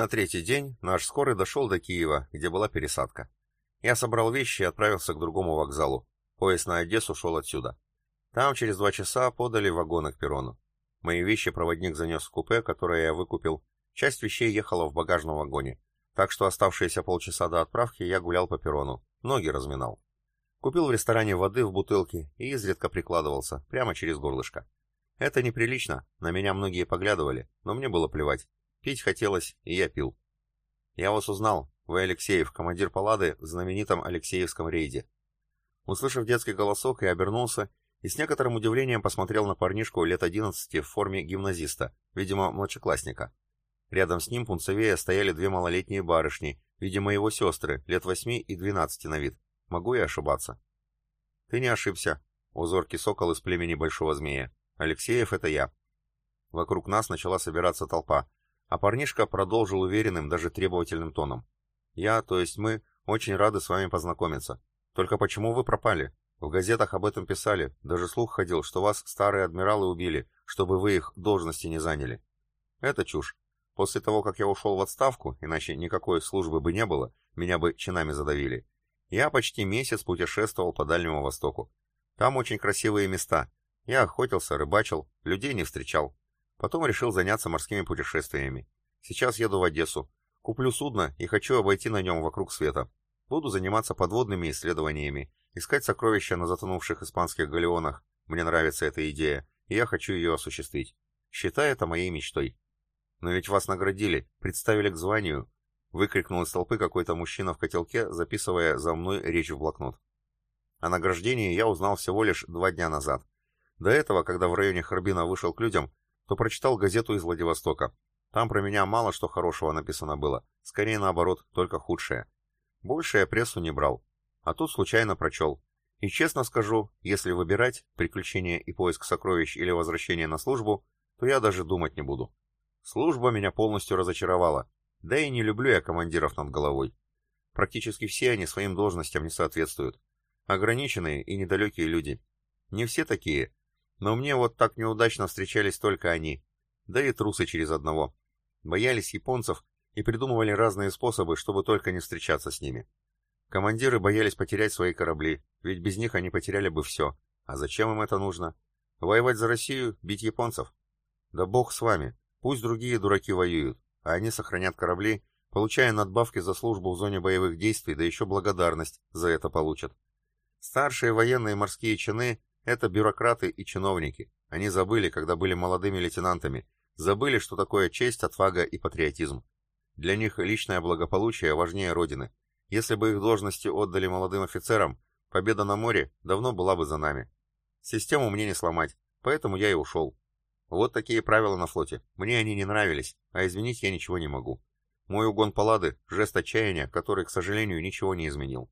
На третий день наш скорый дошел до Киева, где была пересадка. Я собрал вещи и отправился к другому вокзалу. Поезд на Одессу шел отсюда. Там через два часа подали вагоны к перрону. Мои вещи проводник занес в купе, которое я выкупил. Часть вещей ехала в багажном вагоне. Так что оставшиеся полчаса до отправки я гулял по перрону. Ноги разминал. Купил в ресторане воды в бутылке и изредка прикладывался, прямо через горлышко. Это неприлично, на меня многие поглядывали, но мне было плевать. Пить хотелось, и я пил. Я вас узнал. Вы Алексеев, командир палады в знаменитом Алексеевском рейде. Услышав детский голосок, я обернулся и с некоторым удивлением посмотрел на парнишку лет 11 в форме гимназиста, видимо, младшеклассника. Рядом с ним пунцевее стояли две малолетние барышни, видимо, его сестры, лет 8 и 12 на вид. Могу я ошибаться? Ты не ошибся. Узоркий сокол из племени Большого Змея. Алексеев — это я. Вокруг нас начала собираться толпа, а парнишка продолжил уверенным, даже требовательным тоном. «Я, то есть мы, очень рады с вами познакомиться. Только почему вы пропали? В газетах об этом писали, даже слух ходил, что вас старые адмиралы убили, чтобы вы их должности не заняли. Это чушь. После того, как я ушел в отставку, иначе никакой службы бы не было, меня бы чинами задавили, я почти месяц путешествовал по Дальнему Востоку. Там очень красивые места. Я охотился, рыбачил, людей не встречал. Потом решил заняться морскими путешествиями. Сейчас еду в Одессу. Куплю судно и хочу обойти на нем вокруг света. Буду заниматься подводными исследованиями, искать сокровища на затонувших испанских галеонах. Мне нравится эта идея, и я хочу ее осуществить. Считай это моей мечтой. Но ведь вас наградили, представили к званию, выкрикнул из толпы какой-то мужчина в котелке, записывая за мной речь в блокнот. О награждении я узнал всего лишь два дня назад. До этого, когда в районе Харбина вышел к людям, то прочитал газету из Владивостока. Там про меня мало что хорошего написано было, скорее наоборот, только худшее. Больше я прессу не брал, а тут случайно прочел. И честно скажу, если выбирать приключения и поиск сокровищ или возвращение на службу, то я даже думать не буду. Служба меня полностью разочаровала, да и не люблю я командиров над головой. Практически все они своим должностям не соответствуют. Ограниченные и недалекие люди. Не все такие, но мне вот так неудачно встречались только они, да и трусы через одного. Боялись японцев и придумывали разные способы, чтобы только не встречаться с ними. Командиры боялись потерять свои корабли, ведь без них они потеряли бы все. А зачем им это нужно? Воевать за Россию, бить японцев? Да бог с вами, пусть другие дураки воюют, а они сохранят корабли, получая надбавки за службу в зоне боевых действий, да еще благодарность за это получат. Старшие военные морские чины это бюрократы и чиновники. Они забыли, когда были молодыми лейтенантами, забыли, что такое честь, отвага и патриотизм. Для них личное благополучие важнее Родины. Если бы их должности отдали молодым офицерам, победа на море давно была бы за нами. Систему мне не сломать, поэтому я и ушел. Вот такие правила на флоте. Мне они не нравились, а изменить я ничего не могу. Мой угон палады — жест отчаяния, который, к сожалению, ничего не изменил.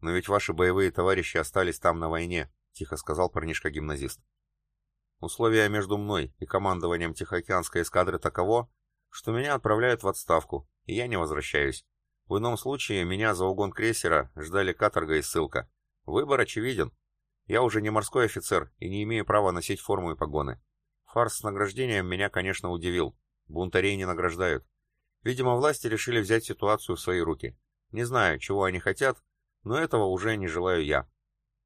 Но ведь ваши боевые товарищи остались там на войне, — тихо сказал парнишка-гимназист. «Условия между мной и командованием Тихоокеанской эскадры таково, что меня отправляют в отставку, и я не возвращаюсь. В ином случае меня за угон крейсера ждали каторга и ссылка. Выбор очевиден. Я уже не морской офицер и не имею права носить форму и погоны. Фарс с награждением меня, конечно, удивил. Бунтарей не награждают. Видимо, власти решили взять ситуацию в свои руки. Не знаю, чего они хотят, но этого уже не желаю я.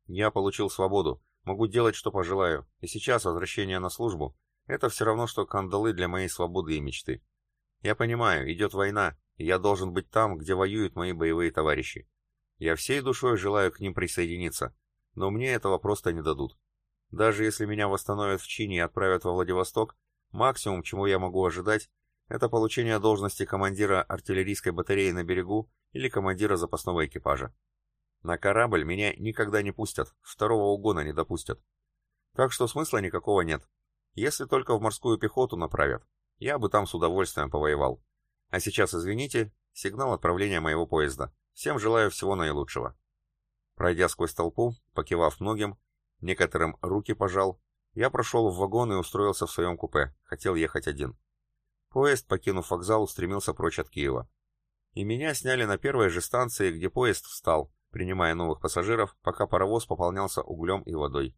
Я получил свободу, могу делать, что пожелаю, и сейчас возвращение на службу — это все равно, что кандалы для моей свободы и мечты. Я понимаю, идет война, и я должен быть там, где воюют мои боевые товарищи. Я всей душой желаю к ним присоединиться, но мне этого просто не дадут. Даже если меня восстановят в чине и отправят во Владивосток, максимум, чего я могу ожидать, это получение должности командира артиллерийской батареи на берегу или командира запасного экипажа. На корабль меня никогда не пустят, второго угона не допустят. Так что смысла никакого нет. Если только в морскую пехоту направят, я бы там с удовольствием повоевал. А сейчас, извините, сигнал отправления моего поезда. Всем желаю всего наилучшего. Пройдя сквозь толпу, покивав многим, некоторым руки пожал, я прошел в вагон и устроился в своем купе, хотел ехать один. Поезд, покинув вокзал, устремился прочь от Киева. И меня сняли на первой же станции, где поезд встал, принимая новых пассажиров, пока паровоз пополнялся углем и водой.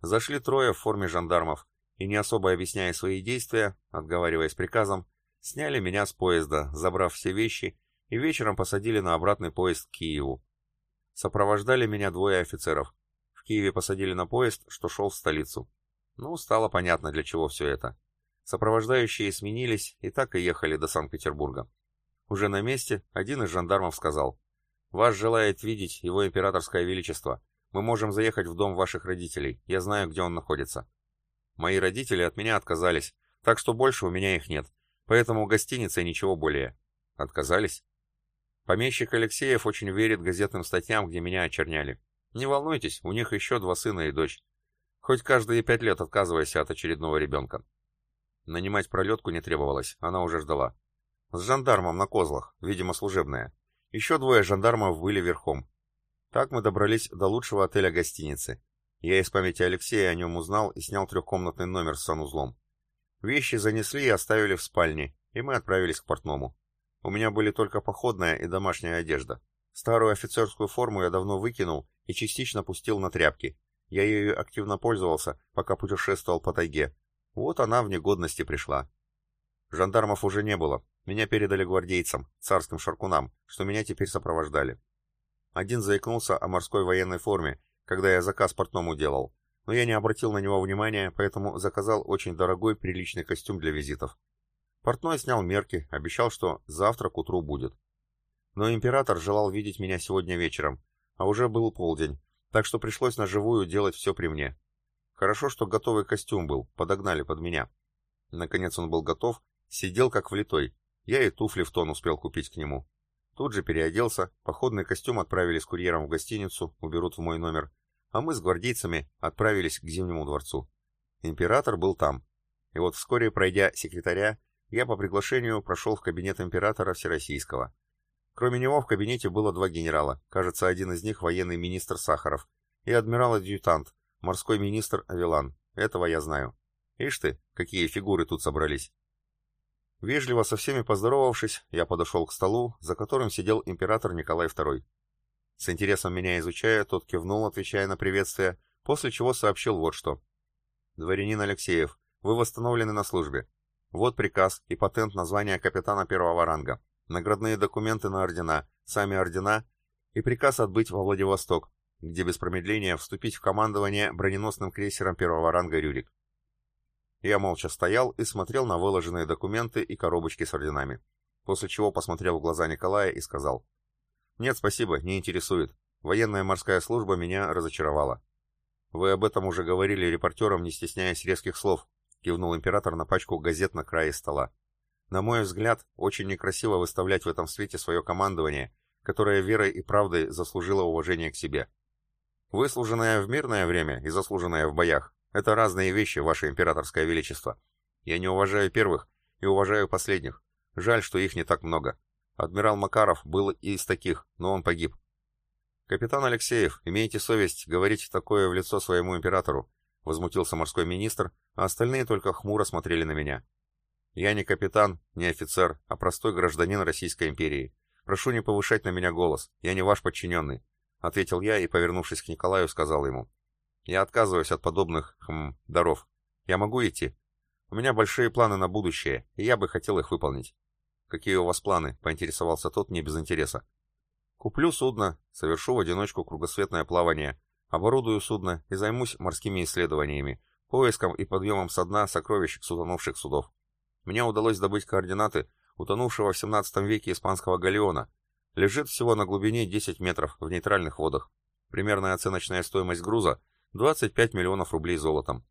Зашли трое в форме жандармов, и не особо объясняя свои действия, отговариваясь приказом, Сняли меня с поезда, забрав все вещи, и вечером посадили на обратный поезд к Киеву. Сопровождали меня двое офицеров. В Киеве посадили на поезд, что шел в столицу. Ну, стало понятно, для чего все это. Сопровождающие сменились и так и ехали до Санкт-Петербурга. Уже на месте один из жандармов сказал, «Вас желает видеть его императорское величество. Мы можем заехать в дом ваших родителей. Я знаю, где он находится». Мои родители от меня отказались, так что больше у меня их нет. Поэтому гостиница ничего более. Отказались? Помещик Алексеев очень верит газетным статьям, где меня очерняли. Не волнуйтесь, у них еще два сына и дочь. Хоть каждые пять лет отказывайся от очередного ребенка. Нанимать пролетку не требовалось, она уже ждала. С жандармом на козлах, видимо, служебная. Еще двое жандармов были верхом. Так мы добрались до лучшего отеля гостиницы. Я из памяти Алексея о нем узнал и снял трехкомнатный номер с санузлом. Вещи занесли и оставили в спальне, и мы отправились к портному. У меня были только походная и домашняя одежда. Старую офицерскую форму я давно выкинул и частично пустил на тряпки. Я ею активно пользовался, пока путешествовал по тайге. Вот она в негодности пришла. Жандармов уже не было. Меня передали гвардейцам, царским шаркунам, что меня теперь сопровождали. Один заикнулся о морской военной форме, когда я заказ портному делал но я не обратил на него внимания, поэтому заказал очень дорогой приличный костюм для визитов. Портной снял мерки, обещал, что завтра к утру будет. Но император желал видеть меня сегодня вечером, а уже был полдень, так что пришлось на живую делать все при мне. Хорошо, что готовый костюм был, подогнали под меня. Наконец он был готов, сидел как влитой. Я и туфли в тон успел купить к нему. Тут же переоделся, походный костюм отправили с курьером в гостиницу, уберут в мой номер, а мы с гвардейцами отправились к Зимнему дворцу. Император был там. И вот вскоре, пройдя секретаря, я по приглашению прошел в кабинет императора Всероссийского. Кроме него в кабинете было два генерала, кажется, один из них военный министр Сахаров, и адмирал-адъютант, морской министр Авелан. Этого я знаю. Ишь ты, какие фигуры тут собрались. Вежливо со всеми поздоровавшись, я подошел к столу, за которым сидел император Николай II. С интересом меня изучая, тот кивнул, отвечая на приветствие, после чего сообщил вот что. «Дворянин Алексеев, вы восстановлены на службе. Вот приказ и патент на звание капитана первого ранга, наградные документы на ордена, сами ордена и приказ отбыть во Владивосток, где без промедления вступить в командование броненосным крейсером первого ранга «Рюрик». Я молча стоял и смотрел на выложенные документы и коробочки с орденами, после чего посмотрел в глаза Николая и сказал — «Нет, спасибо, не интересует. Военная морская служба меня разочаровала». «Вы об этом уже говорили репортерам, не стесняясь резких слов», кивнул император на пачку газет на крае стола. «На мой взгляд, очень некрасиво выставлять в этом свете свое командование, которое верой и правдой заслужило уважение к себе. Выслуженное в мирное время и заслуженное в боях — это разные вещи, ваше императорское величество. Я не уважаю первых и уважаю последних. Жаль, что их не так много. Адмирал Макаров был из таких, но он погиб. «Капитан Алексеев, имейте совесть говорить такое в лицо своему императору», — возмутился морской министр, а остальные только хмуро смотрели на меня. «Я не капитан, не офицер, а простой гражданин Российской империи. Прошу не повышать на меня голос, я не ваш подчиненный», — ответил я и, повернувшись к Николаю, сказал ему. «Я отказываюсь от подобных, хм, даров. Я могу идти? У меня большие планы на будущее, и я бы хотел их выполнить». «Какие у вас планы?» — поинтересовался тот не без интереса. «Куплю судно, совершу в одиночку кругосветное плавание, оборудую судно и займусь морскими исследованиями, поиском и подъемом со дна сокровищ с утонувших судов. Мне удалось добыть координаты утонувшего в 17 веке испанского галеона. Лежит всего на глубине 10 метров в нейтральных водах. Примерная оценочная стоимость груза — 25 миллионов рублей золотом.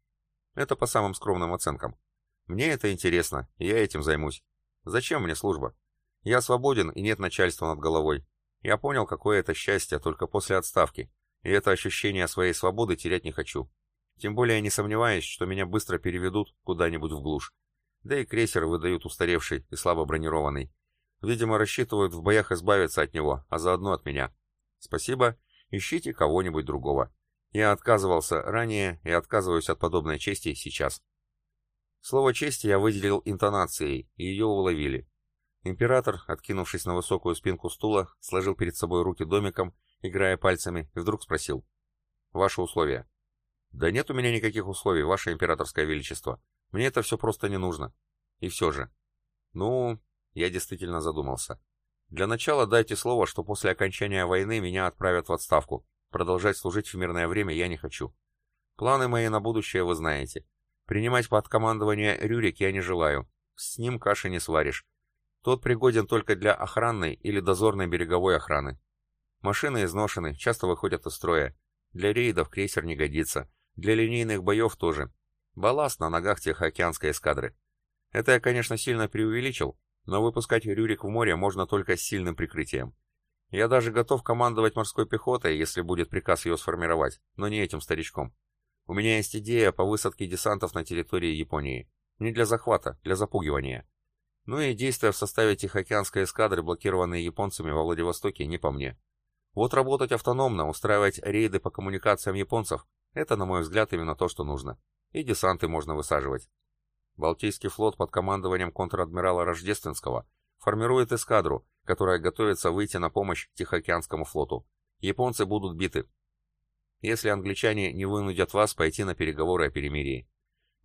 Это по самым скромным оценкам. Мне это интересно, и я этим займусь. Зачем мне служба? Я свободен и нет начальства над головой. Я понял, какое это счастье только после отставки, и это ощущение своей свободы терять не хочу. Тем более я не сомневаюсь, что меня быстро переведут куда-нибудь в глушь. Да и крейсер выдают устаревший и слабо бронированный. Видимо, рассчитывают в боях избавиться от него, а заодно от меня. Спасибо, ищите кого-нибудь другого. Я отказывался ранее и отказываюсь от подобной чести сейчас. Слово чести я выделил интонацией, и ее уловили. Император, откинувшись на высокую спинку стула, сложил перед собой руки домиком, играя пальцами, и вдруг спросил. «Ваши условия?» «Да нет у меня никаких условий, ваше императорское величество. Мне это все просто не нужно. И все же». Ну, я действительно задумался. Для начала дайте слово, что после окончания войны меня отправят в отставку. Продолжать служить в мирное время я не хочу. Планы мои на будущее вы знаете. Принимать под командование Рюрик я не желаю. С ним каши не сваришь. Тот пригоден только для охранной или дозорной береговой охраны. Машины изношены, часто выходят из строя. Для рейдов крейсер не годится. Для линейных боев тоже. Балласт на ногах Тихоокеанской эскадры. Это я, конечно, сильно преувеличил, но выпускать Рюрик в море можно только с сильным прикрытием. Я даже готов командовать морской пехотой, если будет приказ ее сформировать, но не этим старичком. У меня есть идея по высадке десантов на территории Японии. Не для захвата, для запугивания. Ну и действия в составе Тихоокеанской эскадры, блокированные японцами во Владивостоке, не по мне. Вот работать автономно, устраивать рейды по коммуникациям японцев – это, на мой взгляд, именно то, что нужно. И десанты можно высаживать. Балтийский флот под командованием контр-адмирала Рождественского формирует эскадру, которая готовится выйти на помощь Тихоокеанскому флоту. Японцы будут биты. Если англичане не вынудят вас пойти на переговоры о перемирии.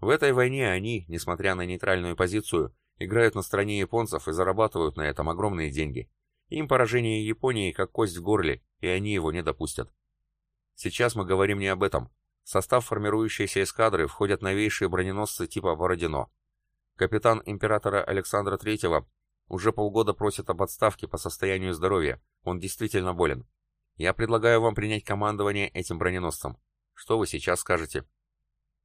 В этой войне они, несмотря на нейтральную позицию, играют на стороне японцев и зарабатывают на этом огромные деньги. Им поражение Японии как кость в горле, и они его не допустят. Сейчас мы говорим не об этом. В состав формирующейся эскадры входят новейшие броненосцы типа «Бородино». Капитан императора Александра III уже полгода просит об отставке по состоянию здоровья. Он действительно болен. Я предлагаю вам принять командование этим броненосцем. Что вы сейчас скажете?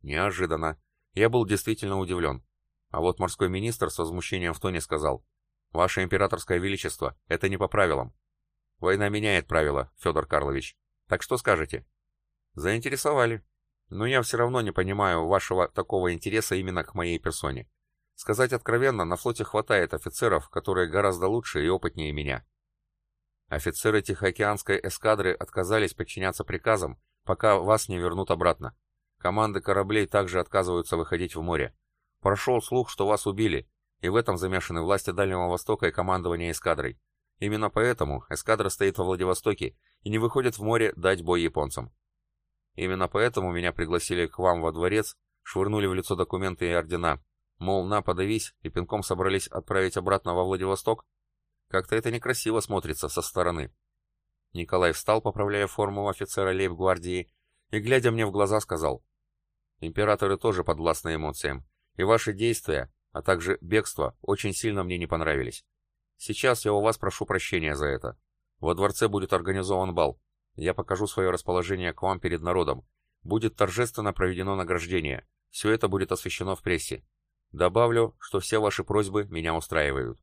Неожиданно. Я был действительно удивлен. А вот морской министр с возмущением в тоне сказал, «Ваше императорское величество, это не по правилам». «Война меняет правила, Федор Карлович. Так что скажете?» «Заинтересовали. Но я все равно не понимаю вашего такого интереса именно к моей персоне. Сказать откровенно, на флоте хватает офицеров, которые гораздо лучше и опытнее меня». Офицеры Тихоокеанской эскадры отказались подчиняться приказам, пока вас не вернут обратно. Команды кораблей также отказываются выходить в море. Прошел слух, что вас убили, и в этом замешаны власти Дальнего Востока и командование эскадрой. Именно поэтому эскадра стоит во Владивостоке и не выходит в море дать бой японцам. Именно поэтому меня пригласили к вам во дворец, швырнули в лицо документы и ордена, мол, на, подавись, и пинком собрались отправить обратно во Владивосток? Как-то это некрасиво смотрится со стороны. Николай встал, поправляя форму офицера лейб-гвардии, и, глядя мне в глаза, сказал, «Императоры тоже подвластны эмоциям и ваши действия, а также бегство очень сильно мне не понравились. Сейчас я у вас прошу прощения за это. Во дворце будет организован бал. Я покажу свое расположение к вам перед народом. Будет торжественно проведено награждение. Все это будет освещено в прессе. Добавлю, что все ваши просьбы меня устраивают.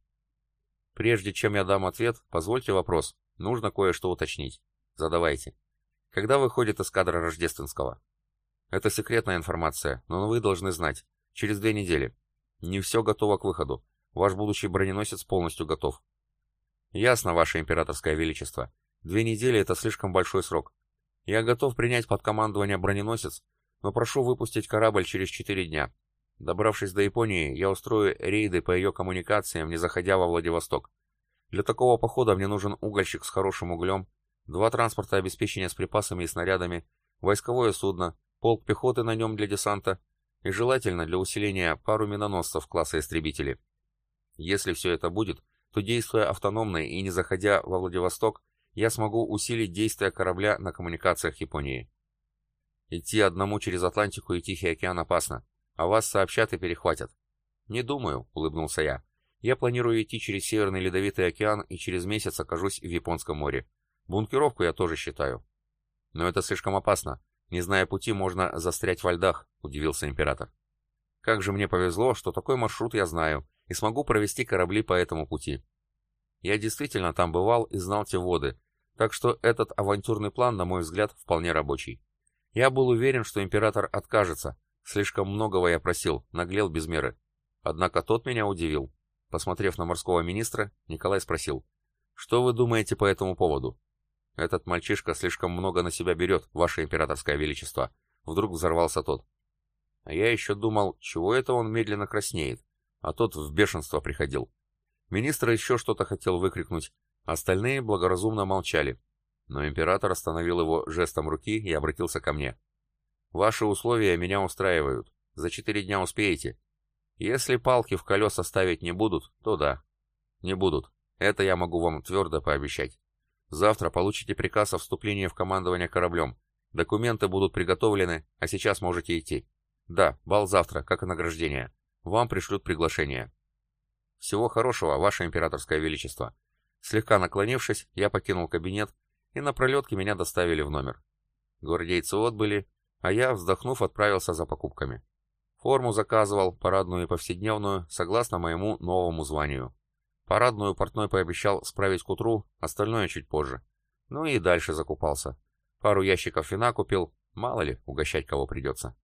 Прежде чем я дам ответ, позвольте вопрос. Нужно кое-что уточнить. Задавайте. Когда выходит эскадра Рождественского? Это секретная информация, но вы должны знать. Через две недели. Не все готово к выходу. Ваш будущий броненосец полностью готов. Ясно, Ваше Императорское Величество. Две недели — это слишком большой срок. Я готов принять под командование броненосец, но прошу выпустить корабль через четыре дня. Добравшись до Японии, я устрою рейды по ее коммуникациям, не заходя во Владивосток. Для такого похода мне нужен угольщик с хорошим углем, два транспорта обеспечения с припасами и снарядами, войсковое судно, полк пехоты на нем для десанта и желательно для усиления пару миноносцев класса истребители. Если все это будет, то действуя автономно и не заходя во Владивосток, я смогу усилить действия корабля на коммуникациях Японии. Идти одному через Атлантику и Тихий океан опасно, а вас сообщат и перехватят. Не думаю, улыбнулся я. Я планирую идти через Северный Ледовитый океан и через месяц окажусь в Японском море. Бункеровку я тоже считаю. Но это слишком опасно. Не зная пути, можно застрять во льдах, удивился император. Как же мне повезло, что такой маршрут я знаю, и смогу провести корабли по этому пути. Я действительно там бывал и знал те воды, так что этот авантюрный план, на мой взгляд, вполне рабочий. Я был уверен, что император откажется. Слишком многого я просил, наглел без меры. Однако тот меня удивил. Посмотрев на морского министра, Николай спросил, «Что вы думаете по этому поводу?» «Этот мальчишка слишком много на себя берет, ваше императорское величество», — вдруг взорвался тот. А я еще думал, чего это он медленно краснеет, а тот в бешенство приходил. Министр еще что-то хотел выкрикнуть, остальные благоразумно молчали, но император остановил его жестом руки и обратился ко мне. «Ваши условия меня устраивают. За четыре дня успеете?» Если палки в колеса ставить не будут, то да. Не будут. Это я могу вам твердо пообещать. Завтра получите приказ о вступлении в командование кораблем. Документы будут приготовлены, а сейчас можете идти. Да, бал завтра, как и награждение. Вам пришлют приглашение. Всего хорошего, Ваше Императорское Величество. Слегка наклонившись, я покинул кабинет, и на пролетке меня доставили в номер. Гвардейцы отбыли, а я, вздохнув, отправился за покупками. Форму заказывал, парадную и повседневную, согласно моему новому званию. Парадную портной пообещал справить к утру, остальное чуть позже. Ну и дальше закупался. Пару ящиков вина купил, мало ли, угощать кого придется.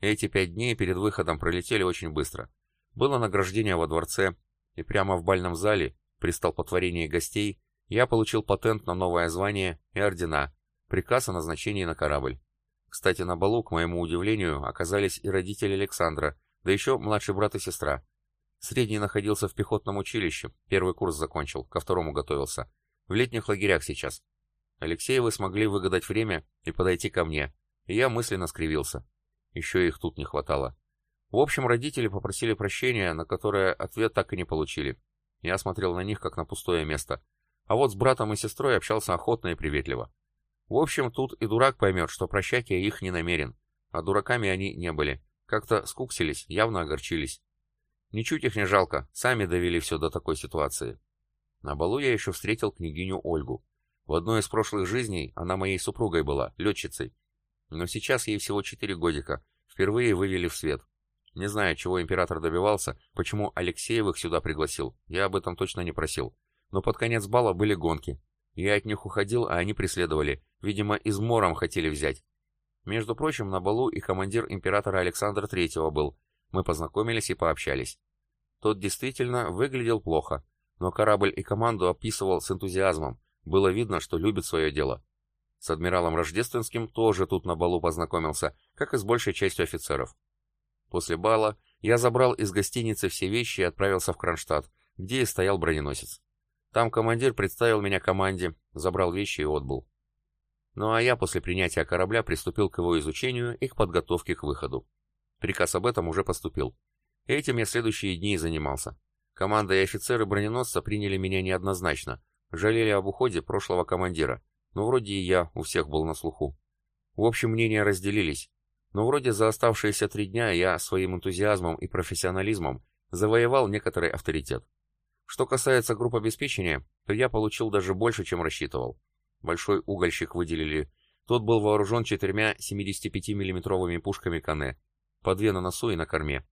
Эти пять дней перед выходом пролетели очень быстро. Было награждение во дворце, и прямо в бальном зале, при столпотворении гостей, я получил патент на новое звание и ордена, приказ о назначении на корабль. Кстати, на балу, к моему удивлению, оказались и родители Александра, да еще младший брат и сестра. Средний находился в пехотном училище, первый курс закончил, ко второму готовился. В летних лагерях сейчас. Алексеевы смогли выгадать время и подойти ко мне, и я мысленно скривился. Еще их тут не хватало. В общем, родители попросили прощения, на которое ответ так и не получили. Я смотрел на них, как на пустое место. А вот с братом и сестрой общался охотно и приветливо. В общем, тут и дурак поймет, что прощать я их не намерен. А дураками они не были. Как-то скуксились, явно огорчились. Ничуть их не жалко, сами довели все до такой ситуации. На балу я еще встретил княгиню Ольгу. В одной из прошлых жизней она моей супругой была, летчицей. Но сейчас ей всего четыре годика, впервые вывели в свет. Не знаю, чего император добивался, почему Алексеевых сюда пригласил, я об этом точно не просил. Но под конец бала были гонки. Я от них уходил, а они преследовали. Видимо, измором хотели взять. Между прочим, на балу и командир императора Александра Третьего был, мы познакомились и пообщались. Тот действительно выглядел плохо, но корабль и команду описывал с энтузиазмом. Было видно, что любит свое дело. С адмиралом Рождественским тоже тут на балу познакомился, как и с большей частью офицеров. После бала я забрал из гостиницы все вещи и отправился в Кронштадт, где и стоял броненосец. Там командир представил меня команде, забрал вещи и отбыл. Ну а я после принятия корабля приступил к его изучению и к подготовке к выходу. Приказ об этом уже поступил. Этим я следующие дни и занимался. Команда и офицеры броненосца приняли меня неоднозначно, жалели об уходе прошлого командира, но вроде и я у всех был на слуху. В общем, мнения разделились, но вроде за оставшиеся три дня я своим энтузиазмом и профессионализмом завоевал некоторый авторитет. Что касается групп обеспечения, то я получил даже больше, чем рассчитывал. Большой угольщик выделили. Тот был вооружен четырьмя 75 миллиметровыми пушками Кане, по две на носу и на корме.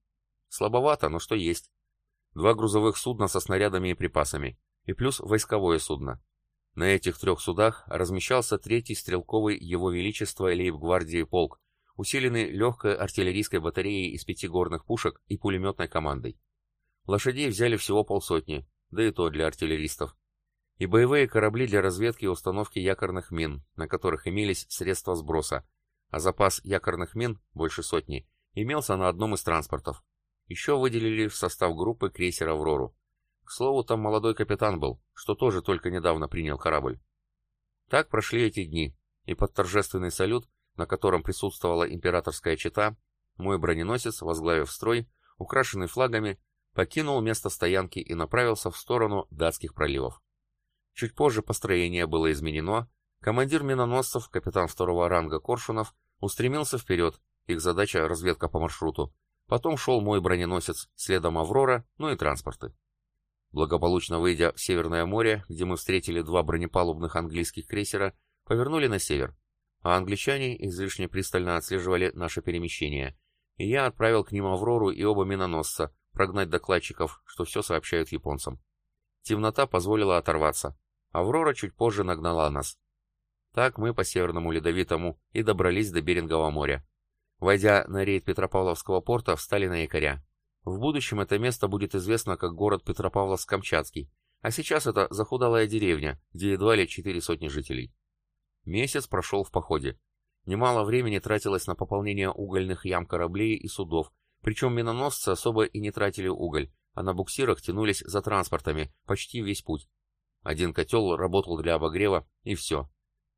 Слабовато, но что есть. Два грузовых судна со снарядами и припасами, и плюс войсковое судно. На этих трех судах размещался третий стрелковый Его Величество лейб-гвардии полк, усиленный легкой артиллерийской батареей из пяти горных пушек и пулеметной командой. Лошадей взяли всего полсотни, да и то для артиллеристов. И боевые корабли для разведки и установки якорных мин, на которых имелись средства сброса, а запас якорных мин, больше сотни, имелся на одном из транспортов. Еще выделили в состав группы крейсер «Аврору». К слову, там молодой капитан был, что тоже только недавно принял корабль. Так прошли эти дни, и под торжественный салют, на котором присутствовала императорская чета, мой броненосец, возглавив строй, украшенный флагами, покинул место стоянки и направился в сторону датских проливов. Чуть позже построение было изменено, командир миноносцев, капитан второго ранга Коршунов, устремился вперед, их задача — разведка по маршруту. Потом шел мой броненосец, следом «Аврора», ну и транспорты. Благополучно выйдя в Северное море, где мы встретили два бронепалубных английских крейсера, повернули на север, а англичане излишне пристально отслеживали наше перемещение, и я отправил к ним «Аврору» и оба миноносца, прогнать докладчиков, что все сообщают японцам. Темнота позволила оторваться. «Аврора» чуть позже нагнала нас. Так мы по Северному Ледовитому и добрались до Берингового моря. Войдя на рейд Петропавловского порта, встали на якоря. В будущем это место будет известно как город Петропавловск-Камчатский, а сейчас это захудалая деревня, где едва ли четыре сотни жителей. Месяц прошел в походе. Немало времени тратилось на пополнение угольных ям кораблей и судов, причем миноносцы особо и не тратили уголь, а на буксирах тянулись за транспортами почти весь путь. Один котел работал для обогрева, и все.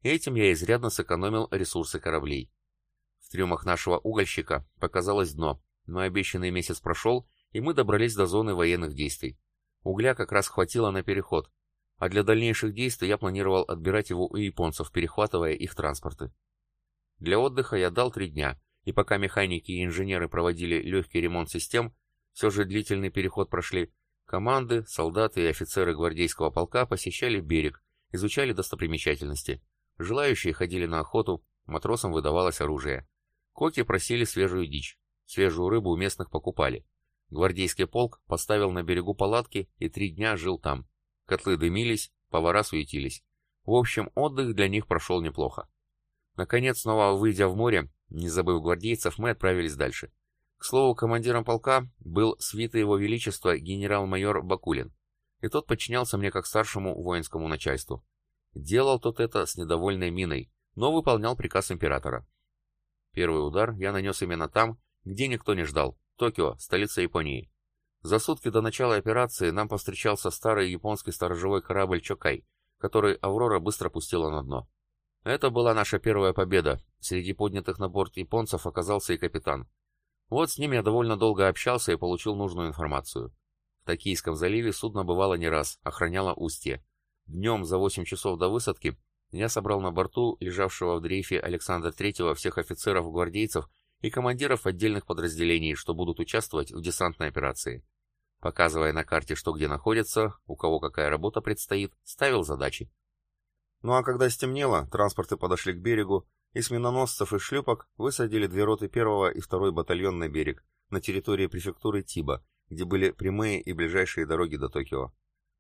Этим я изрядно сэкономил ресурсы кораблей. В трюмах нашего угольщика показалось дно, Но обещанный месяц прошел, и мы добрались до зоны военных действий. Угля как раз хватило на переход, а для дальнейших действий я планировал отбирать его у японцев, перехватывая их транспорты. Для отдыха я дал три дня, и пока механики и инженеры проводили легкий ремонт систем, все же длительный переход прошли, команды, солдаты и офицеры гвардейского полка посещали берег, изучали достопримечательности. Желающие ходили на охоту, матросам выдавалось оружие. Коки просили свежую дичь, свежую рыбу у местных покупали. Гвардейский полк поставил на берегу палатки и три дня жил там. Котлы дымились, повара суетились. В общем, отдых для них прошел неплохо. Наконец, снова выйдя в море, не забыв гвардейцев, мы отправились дальше. К слову, командиром полка был свита его величества генерал-майор Бакулин, и тот подчинялся мне как старшему воинскому начальству. Делал тот это с недовольной миной, но выполнял приказ императора. Первый удар я нанес именно там, где никто не ждал, Токио, столица Японии. За сутки до начала операции нам повстречался старый японский сторожевой корабль Чокай, который Аврора быстро пустила на дно. Это была наша первая победа. Среди поднятых на борт японцев оказался и капитан. Вот с ним я довольно долго общался и получил нужную информацию. В Токийском заливе судно бывало не раз, охраняло устье. Днем за 8 часов до высадки я собрал на борту лежавшего в дрейфе Александра Третьего всех офицеров-гвардейцев и командиров отдельных подразделений, что будут участвовать в десантной операции. Показывая на карте, что где находится, у кого какая работа предстоит, ставил задачи. Ну а когда стемнело, транспорты подошли к берегу, и с миноносцев и шлюпок высадили две роты первого и второй батальон на берег, на территории префектуры Тиба, где были прямые и ближайшие дороги до Токио.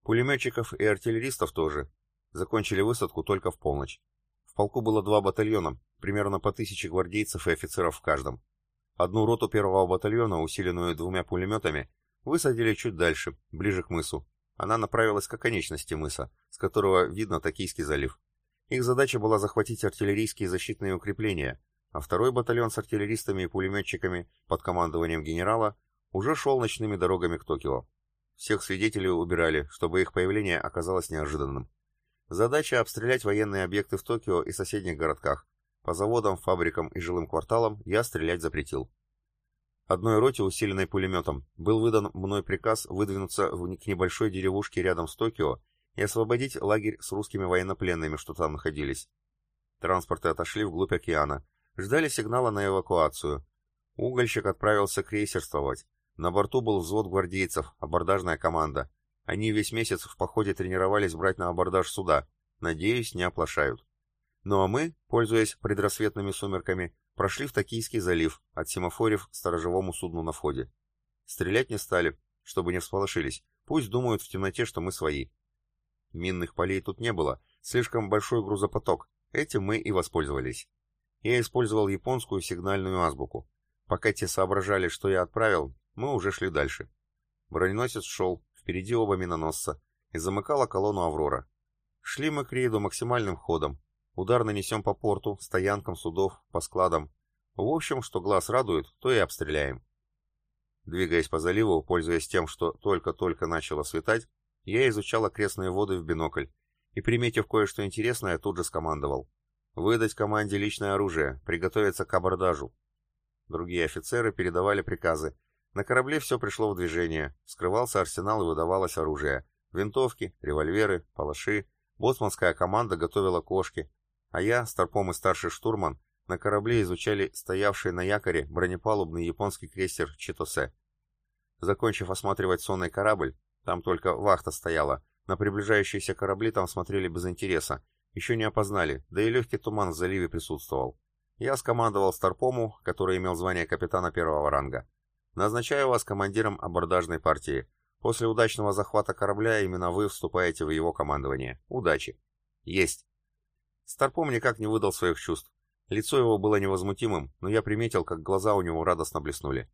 Пулеметчиков и артиллеристов тоже. Закончили высадку только в полночь. В полку было два батальона, примерно по тысяче гвардейцев и офицеров в каждом. Одну роту первого батальона, усиленную двумя пулеметами, высадили чуть дальше, ближе к мысу. Она направилась к оконечности мыса, с которого видно Токийский залив. Их задача была захватить артиллерийские защитные укрепления, а второй батальон с артиллеристами и пулеметчиками под командованием генерала уже шел ночными дорогами к Токио. Всех свидетелей убирали, чтобы их появление оказалось неожиданным. Задача обстрелять военные объекты в Токио и соседних городках, по заводам, фабрикам и жилым кварталам я стрелять запретил. Одной роте, усиленной пулеметом, был выдан мной приказ выдвинуться к небольшой деревушке рядом с Токио и освободить лагерь с русскими военнопленными, что там находились. Транспорты отошли вглубь океана, ждали сигнала на эвакуацию. Угольщик отправился крейсерствовать. На борту был взвод гвардейцев, абордажная команда. Они весь месяц в походе тренировались брать на абордаж суда. Надеюсь, не оплошают. Ну а мы, пользуясь предрассветными сумерками, прошли в Токийский залив, от семафорев сторожевому судну на входе. Стрелять не стали, чтобы не всполошились. Пусть думают в темноте, что мы свои. Минных полей тут не было, слишком большой грузопоток. Этим мы и воспользовались. Я использовал японскую сигнальную азбуку. Пока те соображали, что я отправил, мы уже шли дальше. Броненосец шел, впереди оба миноносца, и замыкала колонну «Аврора». Шли мы к рейду максимальным ходом, Удар нанесем по порту, стоянкам судов, по складам. В общем, что глаз радует, то и обстреляем. Двигаясь по заливу, пользуясь тем, что только-только начало светать, я изучал окрестные воды в бинокль и, приметив кое-что интересное, тут же скомандовал. Выдать команде личное оружие, приготовиться к абордажу. Другие офицеры передавали приказы. На корабле все пришло в движение. Скрывался арсенал и выдавалось оружие. Винтовки, револьверы, палаши. Боцманская команда готовила кошки, а я, старпом и старший штурман, на корабле изучали стоявший на якоре бронепалубный японский крейсер Читосе. Закончив осматривать сонный корабль, там только вахта стояла, на приближающиеся корабли там смотрели без интереса, еще не опознали, да и легкий туман в заливе присутствовал. Я скомандовал Старпому, который имел звание капитана первого ранга. Назначаю вас командиром абордажной партии. После удачного захвата корабля именно вы вступаете в его командование. Удачи. Есть. Старпом никак не выдал своих чувств. Лицо его было невозмутимым, но я приметил, как глаза у него радостно блеснули.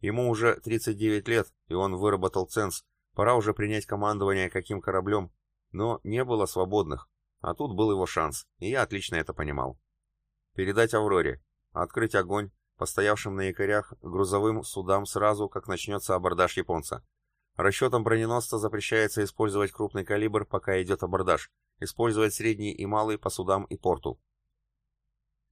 Ему уже 39 лет, и он выработал ценз. Пора уже принять командование каким кораблем. Но не было свободных. А тут был его шанс, и я отлично это понимал. Передать Авроре. Открыть огонь постоявшим на якорях грузовым судам сразу, как начнется абордаж японца. Расчетам броненосца запрещается использовать крупный калибр, пока идет абордаж использовать средний и малый по судам и порту.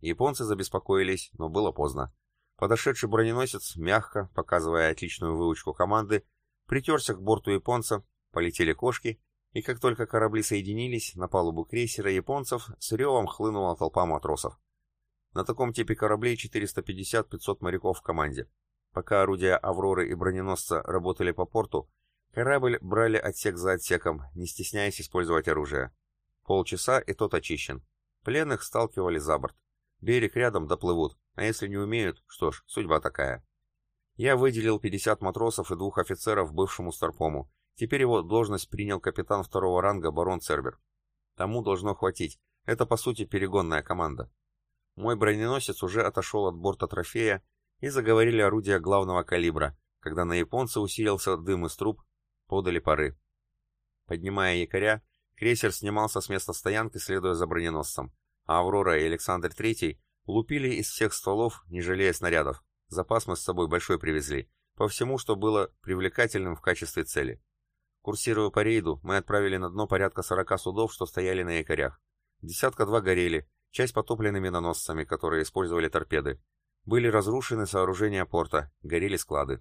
Японцы забеспокоились, но было поздно. Подошедший броненосец, мягко, показывая отличную выучку команды, притерся к борту японца, полетели кошки, и как только корабли соединились, на палубу крейсера японцев с ревом хлынула толпа матросов. На таком типе кораблей 450-500 моряков в команде. Пока орудия «Авроры» и броненосца работали по порту, корабль брали отсек за отсеком, не стесняясь использовать оружие. Полчаса и тот очищен. Пленных сталкивали за борт. Берег рядом доплывут, а если не умеют, что ж, судьба такая. Я выделил 50 матросов и двух офицеров бывшему Старпому. Теперь его должность принял капитан второго ранга барон Цербер. Тому должно хватить. Это, по сути, перегонная команда. Мой броненосец уже отошел от борта трофея, и заговорили орудия главного калибра, когда на японца усилился дым из труб, подали пары. Поднимая якоря, крейсер снимался с места стоянки, следуя за броненосцем, а «Аврора» и «Александр III» лупили из всех стволов, не жалея снарядов. Запас мы с собой большой привезли, по всему, что было привлекательным в качестве цели. Курсируя по рейду, мы отправили на дно порядка 40 судов, что стояли на якорях. Десятка-два горели, часть потоплены миноносцами, которые использовали торпеды. Были разрушены сооружения порта, горели склады.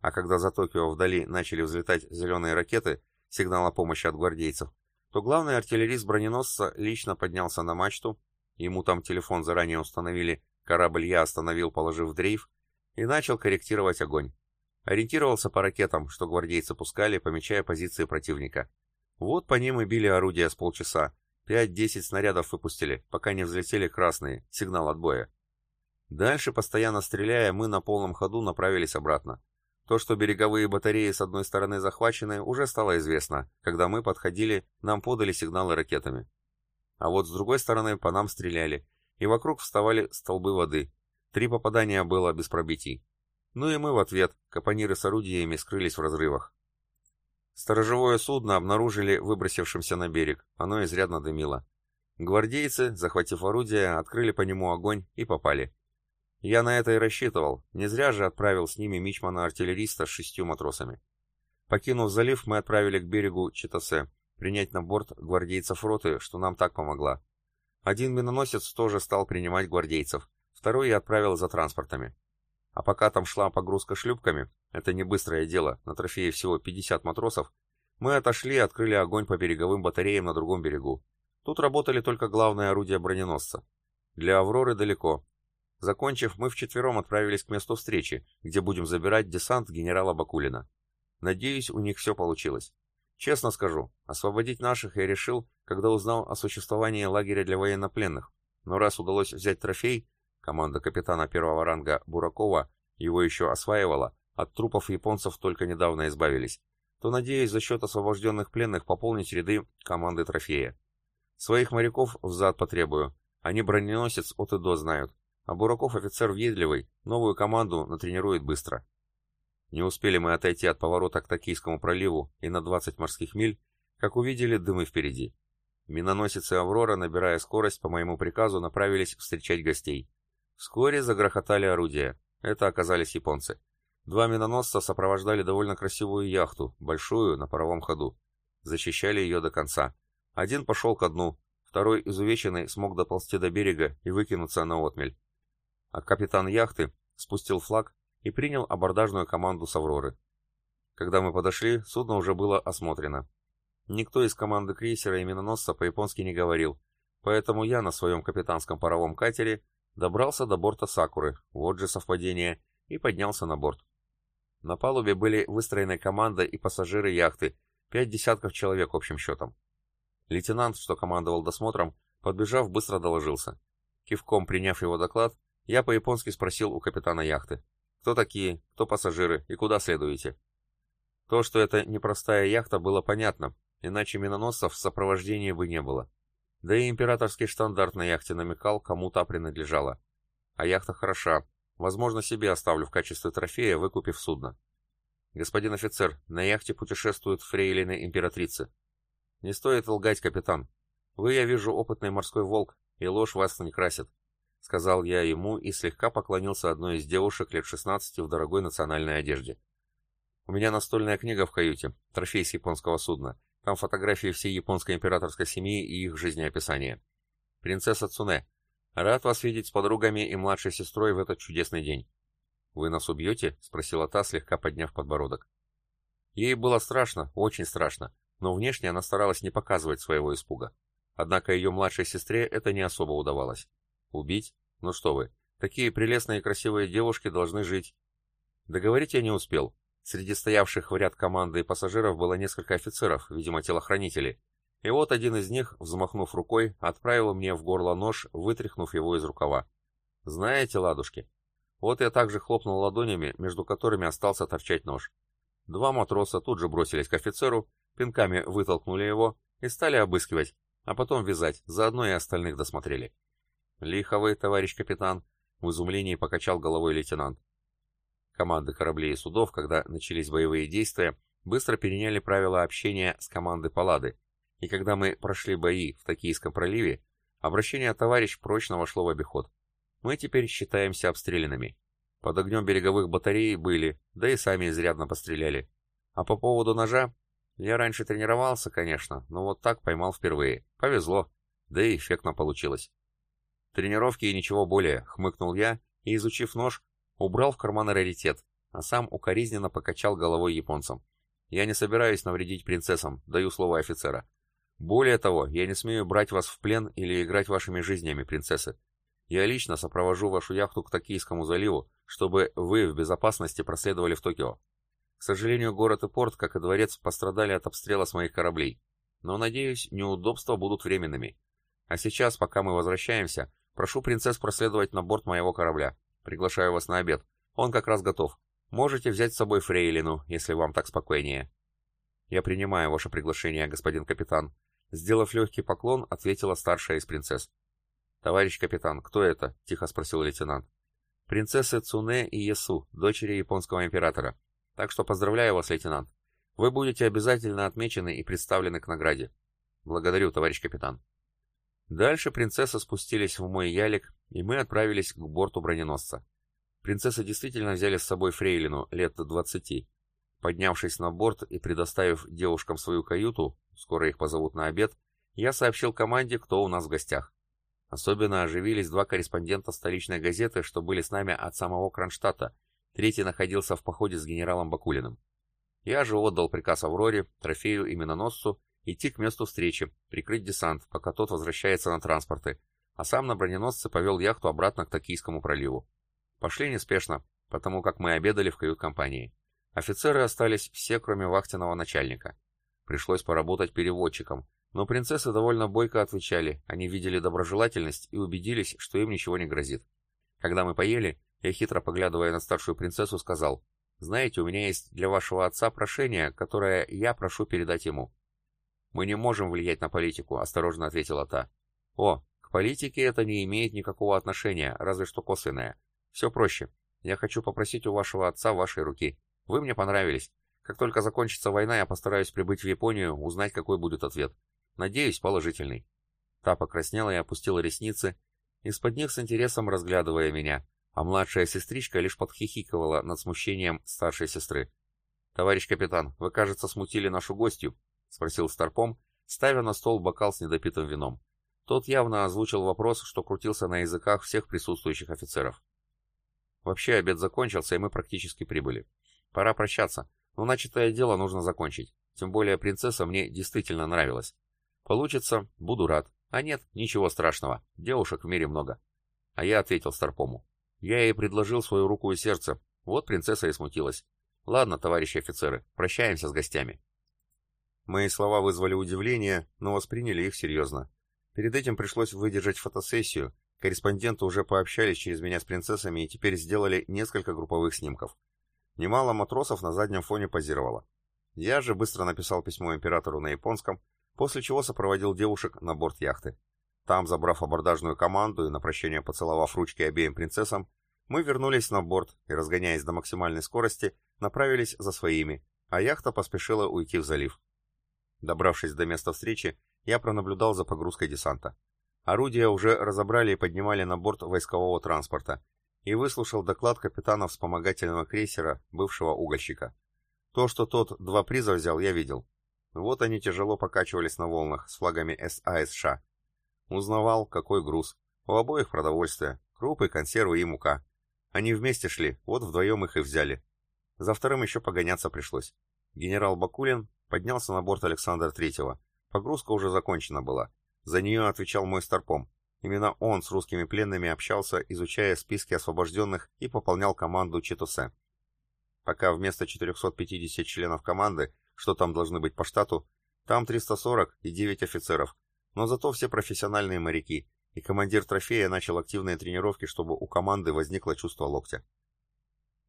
А когда за Токио вдали начали взлетать зеленые ракеты, сигнал о помощи от гвардейцев, то главный артиллерист броненосца лично поднялся на мачту, ему там телефон заранее установили, корабль я остановил, положив дрейф, и начал корректировать огонь. Ориентировался по ракетам, что гвардейцы пускали, помечая позиции противника. Вот по ним и били орудия с полчаса. Пять-десять снарядов выпустили, пока не взлетели красные, сигнал отбоя. Дальше, постоянно стреляя, мы на полном ходу направились обратно. То, что береговые батареи с одной стороны захвачены, уже стало известно. Когда мы подходили, нам подали сигналы ракетами. А вот с другой стороны по нам стреляли, и вокруг вставали столбы воды. Три попадания было без пробитий. Ну и мы в ответ, капониры с орудиями скрылись в разрывах. Сторожевое судно обнаружили выбросившимся на берег, оно изрядно дымило. Гвардейцы, захватив орудие, открыли по нему огонь и попали. Я на это и рассчитывал, не зря же отправил с ними мичмана-артиллериста с шестью матросами. Покинув залив, мы отправили к берегу Читасе, принять на борт гвардейцев роты, что нам так помогла. Один миноносец тоже стал принимать гвардейцев, второй я отправил за транспортами. А пока там шла погрузка шлюпками, это не быстрое дело, на трофее всего 50 матросов, мы отошли и открыли огонь по береговым батареям на другом берегу. Тут работали только главные орудия броненосца. Для «Авроры» далеко, Закончив, мы вчетвером отправились к месту встречи, где будем забирать десант генерала Бакулина. Надеюсь, у них все получилось. Честно скажу, освободить наших я решил, когда узнал о существовании лагеря для военнопленных. Но раз удалось взять трофей, команда капитана первого ранга Буракова его еще осваивала, от трупов японцев только недавно избавились, то надеюсь за счет освобожденных пленных пополнить ряды команды трофея. Своих моряков взад потребую, они броненосец от и до знают, а Бураков офицер въедливый, новую команду натренирует быстро. Не успели мы отойти от поворота к Токийскому проливу и на 20 морских миль, как увидели дымы впереди. Миноносицы «Аврора», набирая скорость, по моему приказу направились встречать гостей. Вскоре загрохотали орудия. Это оказались японцы. Два миноносца сопровождали довольно красивую яхту, большую, на паровом ходу. Защищали ее до конца. Один пошел ко дну, второй, изувеченный, смог доползти до берега и выкинуться на отмель а капитан яхты спустил флаг и принял абордажную команду с «Авроры». Когда мы подошли, судно уже было осмотрено. Никто из команды крейсера и миноносца по-японски не говорил, поэтому я на своем капитанском паровом катере добрался до борта «Сакуры», вот же совпадение, и поднялся на борт. На палубе были выстроены команда и пассажиры яхты, пять десятков человек общим счетом. Лейтенант, что командовал досмотром, подбежав, быстро доложился. Кивком приняв его доклад, я по-японски спросил у капитана яхты. Кто такие, кто пассажиры и куда следуете? То, что это непростая яхта, было понятно, иначе миноносцев в сопровождении бы не было. Да и императорский штандарт на яхте намекал, кому та принадлежала. А яхта хороша, возможно, себе оставлю в качестве трофея, выкупив судно. Господин офицер, на яхте путешествуют фрейлины императрицы. Не стоит лгать, капитан. Вы, я вижу, опытный морской волк, и ложь вас не красит. — сказал я ему и слегка поклонился одной из девушек лет 16 в дорогой национальной одежде. «У меня настольная книга в каюте, трофей с японского судна. Там фотографии всей японской императорской семьи и их жизнеописание. Принцесса Цуне. Рад вас видеть с подругами и младшей сестрой в этот чудесный день. Вы нас убьете? Спросила та, слегка подняв подбородок. Ей было страшно, очень страшно, но внешне она старалась не показывать своего испуга. Однако ее младшей сестре это не особо удавалось. Убить? Ну что вы, такие прелестные и красивые девушки должны жить. Договорить я не успел. Среди стоявших в ряд команды и пассажиров было несколько офицеров, видимо, телохранители. И вот один из них, взмахнув рукой, отправил мне в горло нож, вытряхнув его из рукава. Знаете, ладушки? Вот я также хлопнул ладонями, между которыми остался торчать нож. Два матроса тут же бросились к офицеру, пинками вытолкнули его и стали обыскивать, а потом вязать, заодно и остальных досмотрели. «Лихо вы, товарищ капитан», — в изумлении покачал головой лейтенант. Команды кораблей и судов, когда начались боевые действия, быстро переняли правила общения с командой Паллады, и когда мы прошли бои в Токийском проливе, обращение «товарищ» прочно вошло в обиход. Мы теперь считаемся обстрелянными. Под огнем береговых батарей были, да и сами изрядно постреляли. А по поводу ножа, я раньше тренировался, конечно, но вот так поймал впервые. Повезло, да и эффектно получилось. Тренировки и ничего более, хмыкнул я и, изучив нож, Убрал в карман раритет, а сам укоризненно покачал головой японцам. «Я не собираюсь навредить принцессам, даю слово офицера. Более того, я не смею брать вас в плен или играть вашими жизнями, принцессы. Я лично сопровожу вашу яхту к Токийскому заливу, чтобы вы в безопасности проследовали в Токио. К сожалению, город и порт, как и дворец, пострадали от обстрела с моих кораблей. Но, надеюсь, неудобства будут временными. А сейчас, пока мы возвращаемся, прошу принцесс проследовать на борт моего корабля. Приглашаю вас на обед. Он как раз готов. Можете взять с собой фрейлину, если вам так спокойнее. Я принимаю ваше приглашение, господин капитан. Сделав легкий поклон, ответила старшая из принцесс. «Товарищ капитан, кто это?» — тихо спросил лейтенант. «Принцессы Цуне и Ясу, дочери японского императора. Так что поздравляю вас, лейтенант. Вы будете обязательно отмечены и представлены к награде. Благодарю, товарищ капитан». Дальше принцессы спустились в мой ялик, и мы отправились к борту броненосца. Принцессы действительно взяли с собой фрейлину лет двадцати. Поднявшись на борт и предоставив девушкам свою каюту, скоро их позовут на обед, я сообщил команде, кто у нас в гостях. Особенно оживились два корреспондента столичной газеты, что были с нами от самого Кронштадта. Третий находился в походе с генералом Бакулиным. Я же отдал приказ Авроре, трофею и миноносцу идти к месту встречи, прикрыть десант, пока тот возвращается на транспорты, а сам на броненосце повел яхту обратно к Токийскому проливу. Пошли неспешно, потому как мы обедали в кают-компании. Офицеры остались все, кроме вахтенного начальника. Пришлось поработать переводчиком, но принцессы довольно бойко отвечали, они видели доброжелательность и убедились, что им ничего не грозит. Когда мы поели, я хитро поглядывая на старшую принцессу сказал, «Знаете, у меня есть для вашего отца прошение, которое я прошу передать ему. «Мы не можем влиять на политику», — осторожно ответила та. «О, к политике это не имеет никакого отношения, разве что косвенное. Все проще. Я хочу попросить у вашего отца вашей руки. Вы мне понравились. Как только закончится война, я постараюсь прибыть в Японию, узнать, какой будет ответ. Надеюсь, положительный». Та покраснела и опустила ресницы, из-под них с интересом разглядывая меня, а младшая сестричка лишь подхихикивала над смущением старшей сестры. «Товарищ капитан, вы, кажется, смутили нашу гостью», — спросил Старпом, ставя на стол бокал с недопитым вином. Тот явно озвучил вопрос, что крутился на языках всех присутствующих офицеров. Вообще обед закончился, и мы практически прибыли. Пора прощаться, но начатое дело нужно закончить. Тем более принцесса мне действительно нравилась. Получится, буду рад. А нет, ничего страшного, девушек в мире много. А я ответил Старпому. Я ей предложил свою руку и сердце. Вот принцесса и смутилась. Ладно, товарищи офицеры, прощаемся с гостями. Мои слова вызвали удивление, но восприняли их серьезно. Перед этим пришлось выдержать фотосессию, корреспонденты уже пообщались через меня с принцессами и теперь сделали несколько групповых снимков. Немало матросов на заднем фоне позировало. Я же быстро написал письмо императору на японском, после чего сопроводил девушек на борт яхты. Там, забрав абордажную команду и на прощение поцеловав ручки обеим принцессам, мы вернулись на борт и, разгоняясь до максимальной скорости, направились за своими, а яхта поспешила уйти в залив. Добравшись до места встречи, я пронаблюдал за погрузкой десанта. Орудия уже разобрали и поднимали на борт войскового транспорта, и выслушал доклад капитана вспомогательного крейсера, бывшего угольщика. То, что тот два приза взял, я видел. Вот они тяжело покачивались на волнах с флагами САСШ. Узнавал, какой груз. У обоих продовольствие, крупы, консервы и мука. Они вместе шли, вот вдвоем их и взяли. За вторым еще погоняться пришлось. Генерал Бакулин поднялся на борт Александра Третьего. Погрузка уже закончена была. За нее отвечал мой старпом. Именно он с русскими пленными общался, изучая списки освобожденных и пополнял команду Читусе. Пока вместо 450 членов команды, что там должны быть по штату, там 340 и 9 офицеров, но зато все профессиональные моряки, и командир трофея начал активные тренировки, чтобы у команды возникло чувство локтя.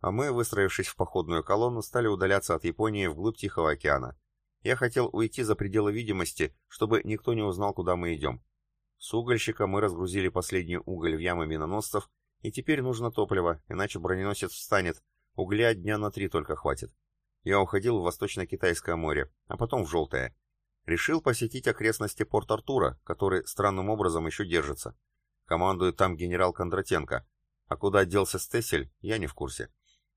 А мы, выстроившись в походную колонну, стали удаляться от Японии вглубь Тихого океана. Я хотел уйти за пределы видимости, чтобы никто не узнал, куда мы идем. С угольщика мы разгрузили последний уголь в ямы миноносцев, и теперь нужно топливо, иначе броненосец встанет, угля дня на три только хватит. Я уходил в Восточно-Китайское море, а потом в Желтое. Решил посетить окрестности Порт-Артура, который странным образом еще держится. Командует там генерал Кондратенко, а куда делся Стессель, я не в курсе.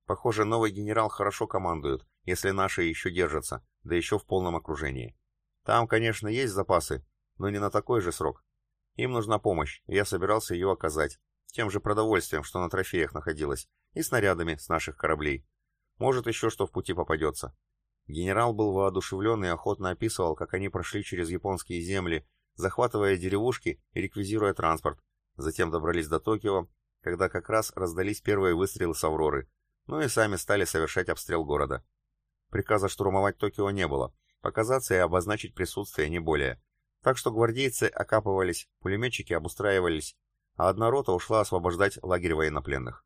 Похоже, новый генерал хорошо командует, если наши еще держатся, да еще в полном окружении. Там, конечно, есть запасы, но не на такой же срок. Им нужна помощь, и я собирался ее оказать, тем же продовольствием, что на трофеях находилось, и снарядами с наших кораблей. Может, еще что в пути попадется. Генерал был воодушевлен и охотно описывал, как они прошли через японские земли, захватывая деревушки и реквизируя транспорт. Затем добрались до Токио, когда как раз раздались первые выстрелы с «Авроры», ну и сами стали совершать обстрел города. Приказа штурмовать Токио не было, показаться и обозначить присутствие не более. Так что гвардейцы окапывались, пулеметчики обустраивались, а одна рота ушла освобождать лагерь военнопленных.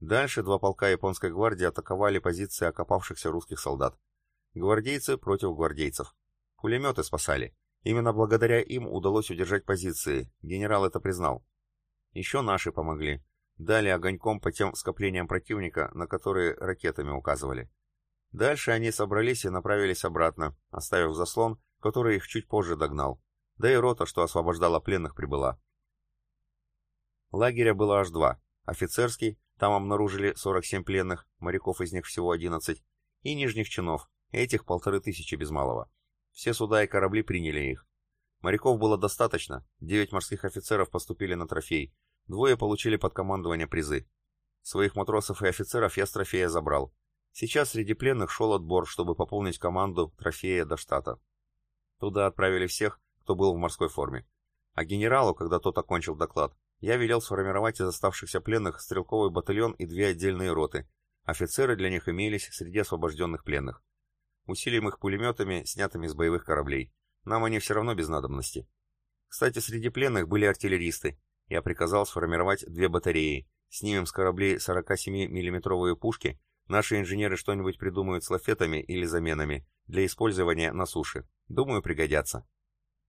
Дальше два полка японской гвардии атаковали позиции окопавшихся русских солдат. Гвардейцы против гвардейцев. Пулеметы спасали. Именно благодаря им удалось удержать позиции, генерал это признал. Еще наши помогли. Дали огоньком по тем скоплениям противника, на которые ракетами указывали. Дальше они собрались и направились обратно, оставив заслон, который их чуть позже догнал. Да и рота, что освобождала пленных, прибыла. Лагеря было аж два. Офицерский, там обнаружили 47 пленных, моряков из них всего 11, и нижних чинов, этих полторы тысячи без малого. Все суда и корабли приняли их. Моряков было достаточно, 9 морских офицеров поступили на трофей, двое получили под командование призы. Своих матросов и офицеров я с трофея забрал. Сейчас среди пленных шел отбор, чтобы пополнить команду трофея до штата. Туда отправили всех, кто был в морской форме. А генералу, когда тот окончил доклад, я велел сформировать из оставшихся пленных стрелковый батальон и две отдельные роты. Офицеры для них имелись среди освобожденных пленных. Усилим их пулеметами, снятыми с боевых кораблей. Нам они все равно без надобности. Кстати, среди пленных были артиллеристы. Я приказал сформировать две батареи. Снимем с кораблей 47 миллиметровые пушки. Наши инженеры что-нибудь придумают с лафетами или заменами для использования на суше. Думаю, пригодятся.